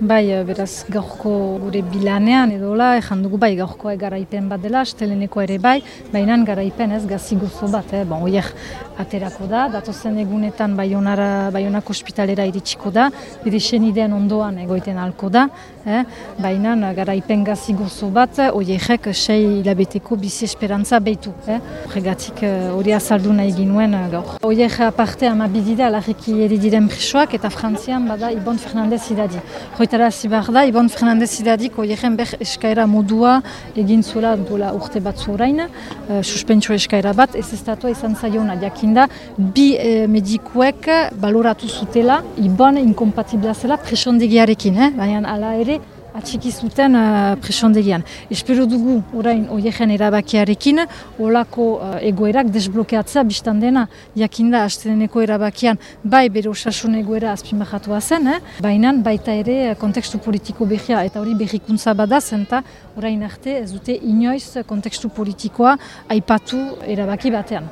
Bai, eh, beraz gaurko gure bilanean edo la, ezan dugu bai gaurkoa garaipen bat dela, esteleneko ere bai, baina garaipen ez gazi gozo bat, eh? bon, oier aterako da, datozen egunetan baionara, baionako ospitalera iritsiko da, bide idean ondoan egoiten alko da, eh? baina garaipen gazi gozo bat, oierrek sei hilabeteko bizi esperantza behitu. Eh? Horregatik eh, hori azaldu nahi ginuen eh, gaur. Oier aparte ama bidida, larreki eridiren prisoak eta frantzian bada Ibon Fernandez idadi. Hoitara zibar da, Ibon Fernandez idadik oieren ber eskaera modua egin zuela duela urte bat orain, uh, suspentsio eskaera bat, ez ez datua izan zaiona jakinda, bi eh, medikuek baloratu zutela, Ibon inkompatibla zela presondegiarekin, eh? baina ala ere, atxiki zuten uh, presondegian. Espero dugu orain oiegen erabakiarekin, olako uh, egoerak desblokeatzea biztan dena, jakinda asteleneko erabakian, bai bere osasun egoera azpimahatua zen, eh? baina baita ere kontekstu politiko behia, eta hori behikuntza bada zenta orain arte ez dute inoiz kontekstu politikoa aipatu erabaki batean.